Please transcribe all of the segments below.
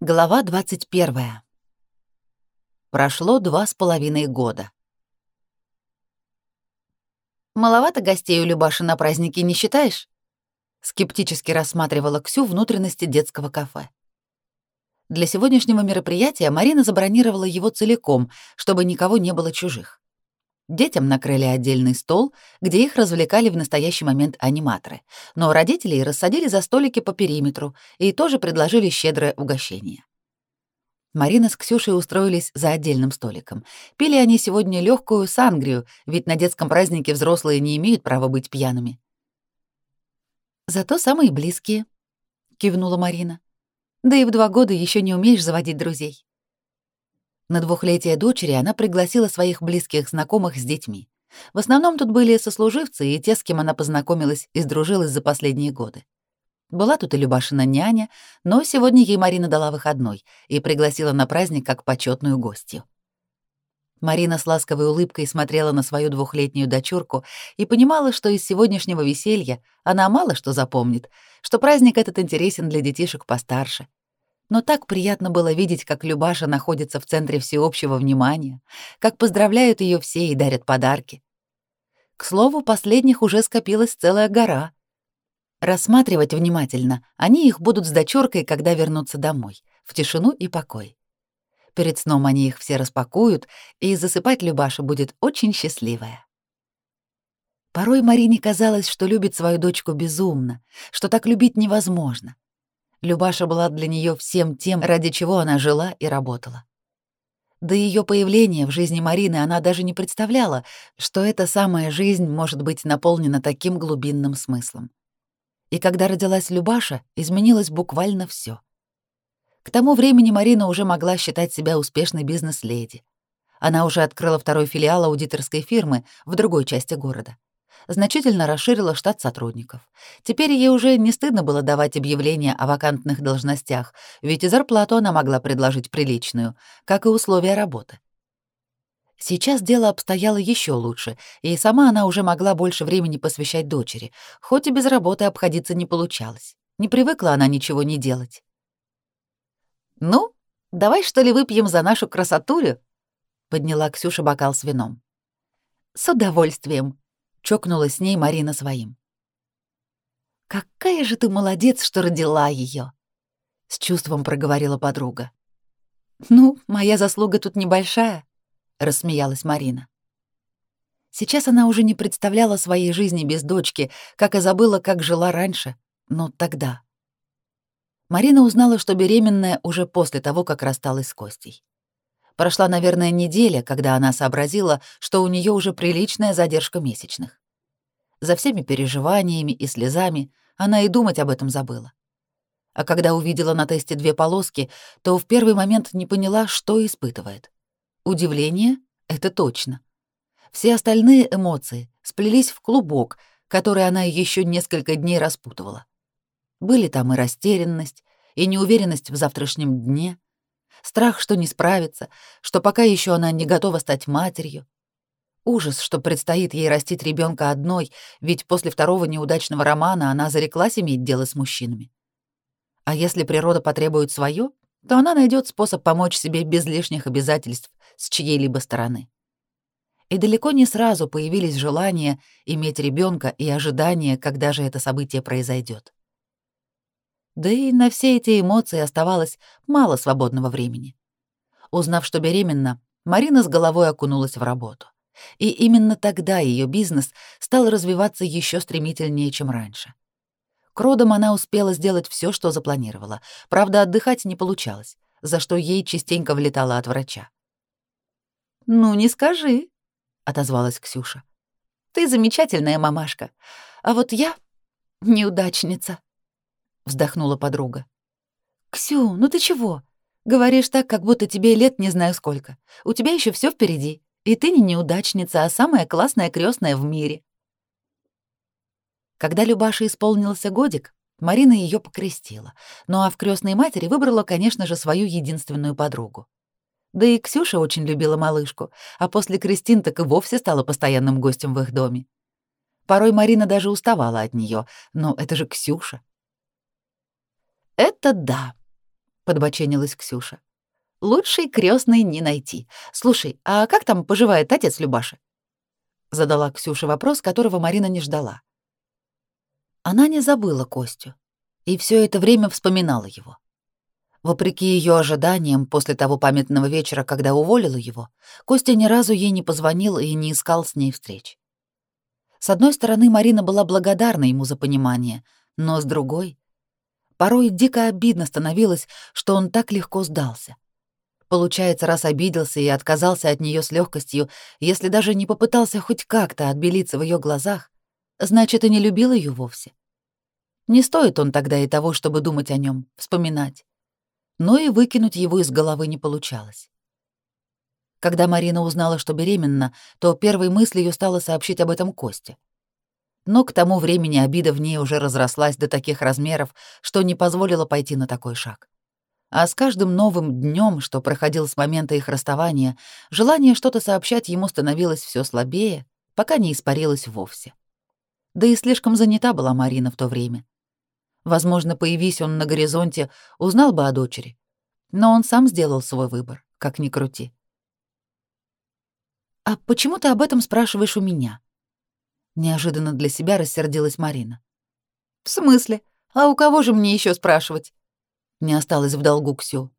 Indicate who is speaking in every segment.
Speaker 1: Глава 21. Прошло два с половиной года. «Маловато гостей у Любаши на празднике не считаешь?» Скептически рассматривала Ксю внутренности детского кафе. Для сегодняшнего мероприятия Марина забронировала его целиком, чтобы никого не было чужих. Детям накрыли отдельный стол, где их развлекали в настоящий момент аниматоры, но родителей рассадили за столики по периметру и тоже предложили щедрое угощение. Марина с Ксюшей устроились за отдельным столиком. Пили они сегодня легкую сангрию, ведь на детском празднике взрослые не имеют права быть пьяными. «Зато самые близкие», — кивнула Марина. «Да и в два года еще не умеешь заводить друзей». На двухлетие дочери она пригласила своих близких знакомых с детьми. В основном тут были сослуживцы и те, с кем она познакомилась и сдружилась за последние годы. Была тут и Любашина няня, но сегодня ей Марина дала выходной и пригласила на праздник как почетную гостью. Марина с ласковой улыбкой смотрела на свою двухлетнюю дочурку и понимала, что из сегодняшнего веселья она мало что запомнит, что праздник этот интересен для детишек постарше, но так приятно было видеть, как Любаша находится в центре всеобщего внимания, как поздравляют ее все и дарят подарки. К слову, последних уже скопилась целая гора. Рассматривать внимательно они их будут с дочуркой, когда вернутся домой, в тишину и покой. Перед сном они их все распакуют, и засыпать Любаша будет очень счастливая. Порой Марине казалось, что любит свою дочку безумно, что так любить невозможно — Любаша была для нее всем тем, ради чего она жила и работала. До ее появления в жизни Марины она даже не представляла, что эта самая жизнь может быть наполнена таким глубинным смыслом. И когда родилась Любаша, изменилось буквально все. К тому времени Марина уже могла считать себя успешной бизнес-леди. Она уже открыла второй филиал аудиторской фирмы в другой части города значительно расширила штат сотрудников. Теперь ей уже не стыдно было давать объявления о вакантных должностях, ведь и зарплату она могла предложить приличную, как и условия работы. Сейчас дело обстояло еще лучше, и сама она уже могла больше времени посвящать дочери, хоть и без работы обходиться не получалось. Не привыкла она ничего не делать. «Ну, давай что ли выпьем за нашу красотулю?» — подняла Ксюша бокал с вином. «С удовольствием», чокнулась с ней Марина своим. «Какая же ты молодец, что родила ее! с чувством проговорила подруга. «Ну, моя заслуга тут небольшая», — рассмеялась Марина. Сейчас она уже не представляла своей жизни без дочки, как и забыла, как жила раньше, но тогда. Марина узнала, что беременная уже после того, как рассталась с Костей. Прошла, наверное, неделя, когда она сообразила, что у нее уже приличная задержка месячных. За всеми переживаниями и слезами она и думать об этом забыла. А когда увидела на тесте две полоски, то в первый момент не поняла, что испытывает. Удивление — это точно. Все остальные эмоции сплелись в клубок, который она еще несколько дней распутывала. Были там и растерянность, и неуверенность в завтрашнем дне — страх, что не справится, что пока еще она не готова стать матерью. Ужас, что предстоит ей растить ребенка одной, ведь после второго неудачного романа она зареклась иметь дело с мужчинами. А если природа потребует свое, то она найдет способ помочь себе без лишних обязательств с чьей-либо стороны. И далеко не сразу появились желания иметь ребенка и ожидания, когда же это событие произойдет. Да и на все эти эмоции оставалось мало свободного времени. Узнав, что беременна, Марина с головой окунулась в работу. И именно тогда ее бизнес стал развиваться еще стремительнее, чем раньше. К родам она успела сделать все, что запланировала. Правда, отдыхать не получалось, за что ей частенько влетало от врача. «Ну, не скажи», — отозвалась Ксюша. «Ты замечательная мамашка, а вот я неудачница» вздохнула подруга. Ксю, ну ты чего? Говоришь так, как будто тебе лет не знаю сколько. У тебя еще все впереди, и ты не неудачница, а самая классная крестная в мире. Когда Любаше исполнился годик, Марина ее покрестила, ну а в крестной матери выбрала, конечно же, свою единственную подругу. Да и Ксюша очень любила малышку, а после крестин так и вовсе стала постоянным гостем в их доме. Порой Марина даже уставала от нее, но это же Ксюша. «Это да», — подбоченилась Ксюша. Лучшей крестной не найти. Слушай, а как там поживает отец Любаши? Задала Ксюша вопрос, которого Марина не ждала. Она не забыла Костю и все это время вспоминала его. Вопреки ее ожиданиям, после того памятного вечера, когда уволила его, Костя ни разу ей не позвонил и не искал с ней встреч. С одной стороны, Марина была благодарна ему за понимание, но с другой... Порой дико обидно становилось, что он так легко сдался. Получается, раз обиделся и отказался от нее с легкостью, если даже не попытался хоть как-то отбелиться в ее глазах, значит, и не любил ее вовсе. Не стоит он тогда и того, чтобы думать о нем, вспоминать. Но и выкинуть его из головы не получалось. Когда Марина узнала, что беременна, то первой мыслью стала сообщить об этом Косте. Но к тому времени обида в ней уже разрослась до таких размеров, что не позволила пойти на такой шаг. А с каждым новым днем, что проходил с момента их расставания, желание что-то сообщать ему становилось все слабее, пока не испарилось вовсе. Да и слишком занята была Марина в то время. Возможно, появись он на горизонте, узнал бы о дочери. Но он сам сделал свой выбор, как ни крути. «А почему ты об этом спрашиваешь у меня?» Неожиданно для себя рассердилась Марина. «В смысле? А у кого же мне еще спрашивать?» Не осталось в долгу Ксю.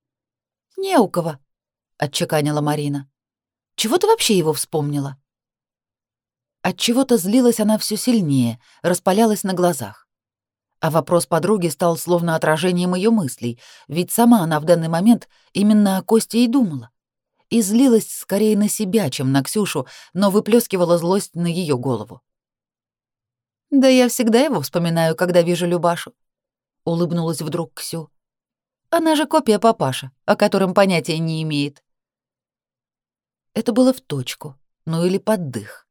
Speaker 1: «Не у кого», — отчеканила Марина. «Чего ты вообще его вспомнила?» От чего то злилась она все сильнее, распалялась на глазах. А вопрос подруги стал словно отражением ее мыслей, ведь сама она в данный момент именно о Косте и думала и злилась скорее на себя, чем на Ксюшу, но выплескивала злость на ее голову. «Да я всегда его вспоминаю, когда вижу Любашу», — улыбнулась вдруг Ксю. «Она же копия папаша, о котором понятия не имеет». Это было в точку, ну или под дых.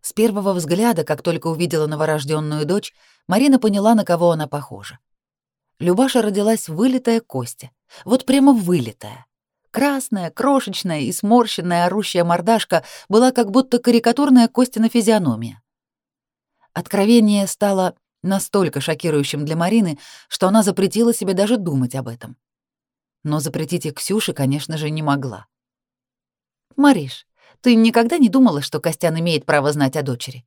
Speaker 1: С первого взгляда, как только увидела новорожденную дочь, Марина поняла, на кого она похожа. Любаша родилась вылитая Костя, вот прямо вылитая. Красная, крошечная и сморщенная орущая мордашка была как будто карикатурная Костина физиономия. Откровение стало настолько шокирующим для Марины, что она запретила себе даже думать об этом. Но запретить и Ксюше, конечно же, не могла. «Мариш, ты никогда не думала, что Костян имеет право знать о дочери?»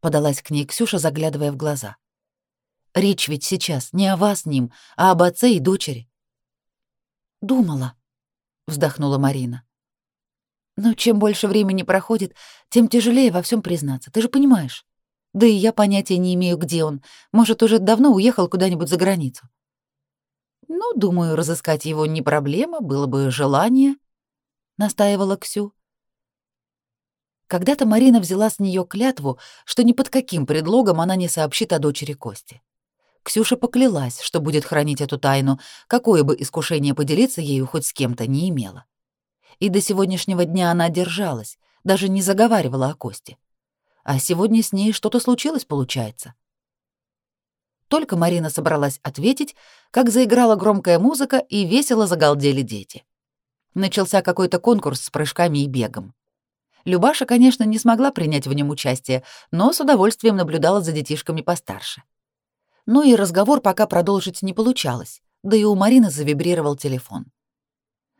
Speaker 1: Подалась к ней Ксюша, заглядывая в глаза. «Речь ведь сейчас не о вас с ним, а об отце и дочери». «Думала», вздохнула Марина. Но чем больше времени проходит, тем тяжелее во всем признаться, ты же понимаешь. Да и я понятия не имею, где он. Может, уже давно уехал куда-нибудь за границу. Ну, думаю, разыскать его не проблема, было бы желание, настаивала Ксю. Когда-то Марина взяла с нее клятву, что ни под каким предлогом она не сообщит о дочери Кости. Ксюша поклялась, что будет хранить эту тайну, какое бы искушение поделиться ею хоть с кем-то не имела. И до сегодняшнего дня она держалась, даже не заговаривала о Косте. А сегодня с ней что-то случилось, получается. Только Марина собралась ответить, как заиграла громкая музыка и весело загалдели дети. Начался какой-то конкурс с прыжками и бегом. Любаша, конечно, не смогла принять в нем участие, но с удовольствием наблюдала за детишками постарше но и разговор пока продолжить не получалось, да и у Марины завибрировал телефон.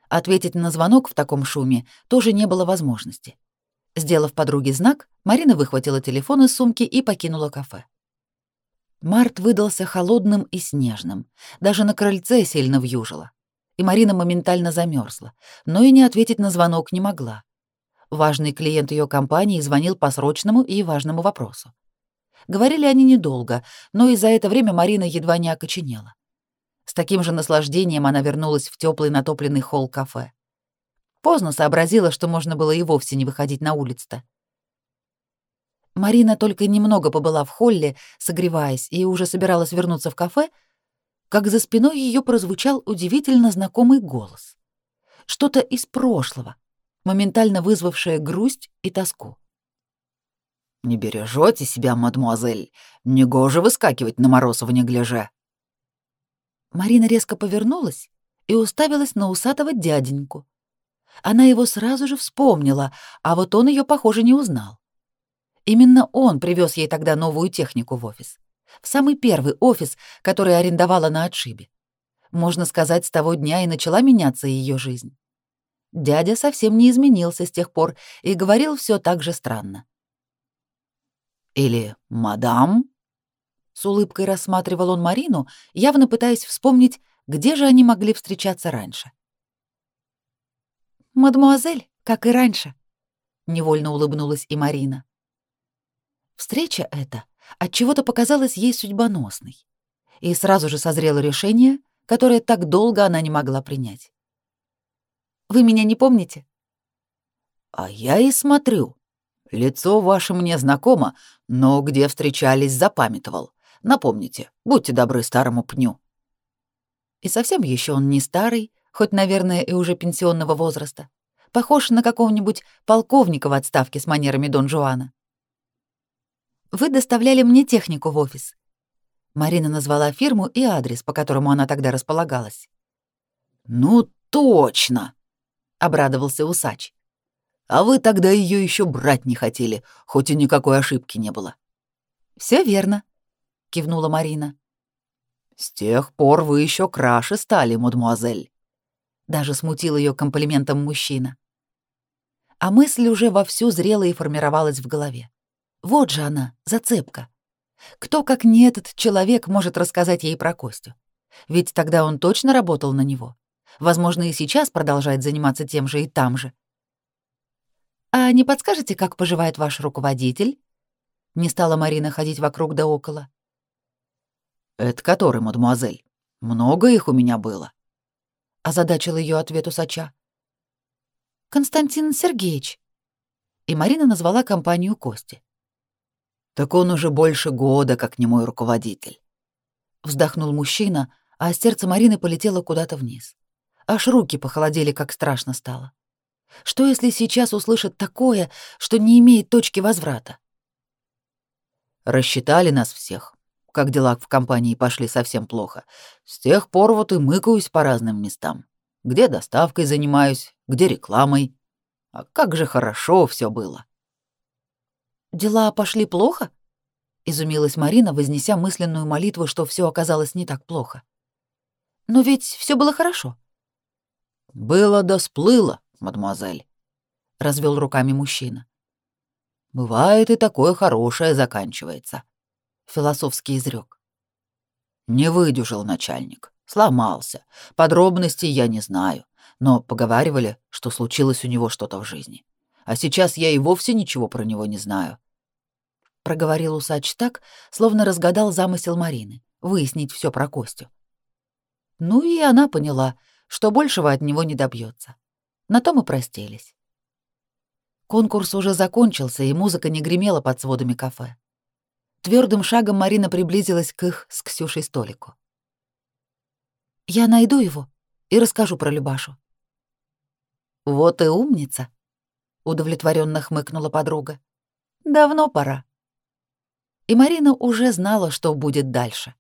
Speaker 1: Ответить на звонок в таком шуме тоже не было возможности. Сделав подруге знак, Марина выхватила телефон из сумки и покинула кафе. Март выдался холодным и снежным, даже на крыльце сильно вьюжило. И Марина моментально замерзла, но и не ответить на звонок не могла. Важный клиент ее компании звонил по срочному и важному вопросу. Говорили они недолго, но и за это время Марина едва не окоченела. С таким же наслаждением она вернулась в теплый натопленный холл кафе. Поздно сообразила, что можно было и вовсе не выходить на улицу-то. Марина только немного побыла в холле, согреваясь, и уже собиралась вернуться в кафе, как за спиной ее прозвучал удивительно знакомый голос. Что-то из прошлого, моментально вызвавшее грусть и тоску. «Не бережете себя, мадемуазель. Негоже выскакивать на мороз в неглиже». Марина резко повернулась и уставилась на усатого дяденьку. Она его сразу же вспомнила, а вот он ее, похоже, не узнал. Именно он привез ей тогда новую технику в офис. В самый первый офис, который арендовала на отшибе. можно сказать, с того дня и начала меняться ее жизнь. Дядя совсем не изменился с тех пор и говорил все так же странно. «Или мадам?» С улыбкой рассматривал он Марину, явно пытаясь вспомнить, где же они могли встречаться раньше. «Мадемуазель, как и раньше», — невольно улыбнулась и Марина. Встреча эта отчего-то показалась ей судьбоносной, и сразу же созрело решение, которое так долго она не могла принять. «Вы меня не помните?» «А я и смотрю. Лицо ваше мне знакомо, но где встречались, запамятовал. Напомните, будьте добры старому пню». И совсем еще он не старый, хоть, наверное, и уже пенсионного возраста. Похож на какого-нибудь полковника в отставке с манерами Дон Жуана. Вы доставляли мне технику в офис. Марина назвала фирму и адрес, по которому она тогда располагалась. Ну точно, обрадовался усач. А вы тогда ее еще брать не хотели, хоть и никакой ошибки не было. Все верно, кивнула Марина. С тех пор вы еще краше стали, мадемуазель. Даже смутил ее комплиментом мужчина. А мысль уже вовсю зрела и формировалась в голове. Вот же она, зацепка. Кто, как не этот человек, может рассказать ей про Костю? Ведь тогда он точно работал на него. Возможно, и сейчас продолжает заниматься тем же и там же. «А не подскажете, как поживает ваш руководитель?» Не стала Марина ходить вокруг да около. «Это который, мадемуазель? Много их у меня было?» Озадачил ее ответ усача. «Константин Сергеевич». И Марина назвала компанию Кости. Так он уже больше года как не мой руководитель. Вздохнул мужчина, а сердце Марины полетело куда-то вниз. Аж руки похолодели, как страшно стало. Что если сейчас услышит такое, что не имеет точки возврата? Рассчитали нас всех. Как дела в компании пошли совсем плохо. С тех пор вот и мыкаюсь по разным местам. Где доставкой занимаюсь, где рекламой. А как же хорошо все было. Дела пошли плохо? изумилась Марина, вознеся мысленную молитву, что все оказалось не так плохо. Но ведь все было хорошо. Было да сплыло, мадемуазель, развел руками мужчина. Бывает и такое хорошее заканчивается, философски изрек. Не выдержал начальник, сломался. Подробностей я не знаю, но поговаривали, что случилось у него что-то в жизни. А сейчас я и вовсе ничего про него не знаю проговорил усач так, словно разгадал замысел Марины выяснить все про Костю. Ну и она поняла, что большего от него не добьется. На том и простились. Конкурс уже закончился, и музыка не гремела под сводами кафе. Твердым шагом Марина приблизилась к их с Ксюшей столику. «Я найду его и расскажу про Любашу». «Вот и умница», — удовлетворенно хмыкнула подруга. «Давно пора» и Марина уже знала, что будет дальше.